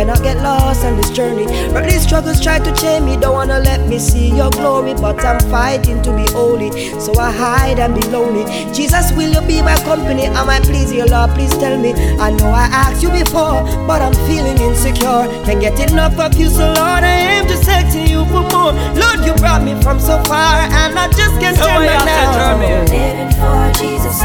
cannot get lost on this journey. Earthly struggles try to chain me, don't wanna let me see your glory, but I'm fighting to be holy, so I hide and be lonely. Jesus, will you be my company? Am I please you, Lord? Please tell me. I know I asked you before, but I'm feeling insecure. Can't get enough of you, so Lord, I am just asking you for more. Lord, you brought me from so far, and I just can't So turn we back have to now. Living for Jesus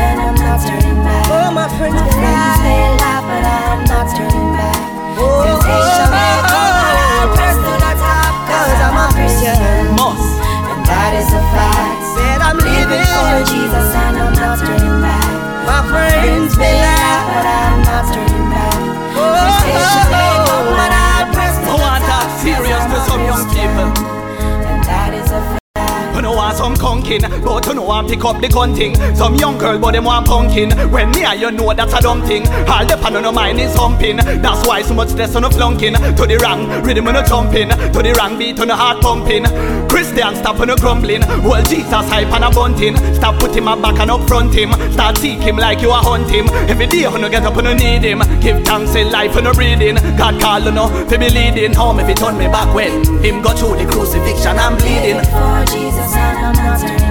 Living for conking, but you know want pick up the gun thing. Some young girl, but them want punking. When me and you know that's a dumb thing. All the pan on no mind is humping. That's why so much stress on no flunking. To the wrong rhythm on no jumping. To the wrong beat on no heart pumping. Christian stop on no grumbling. Well Jesus hype and a bunting. Stop putting my back and up front him. Start seek him like you a hunt him. Every day no get up no need him. Give thanks in life and no breathing. God call no fi be leading. Home if he turn me back when him go through the crucifixion I'm bleeding. For Jesus and I'm not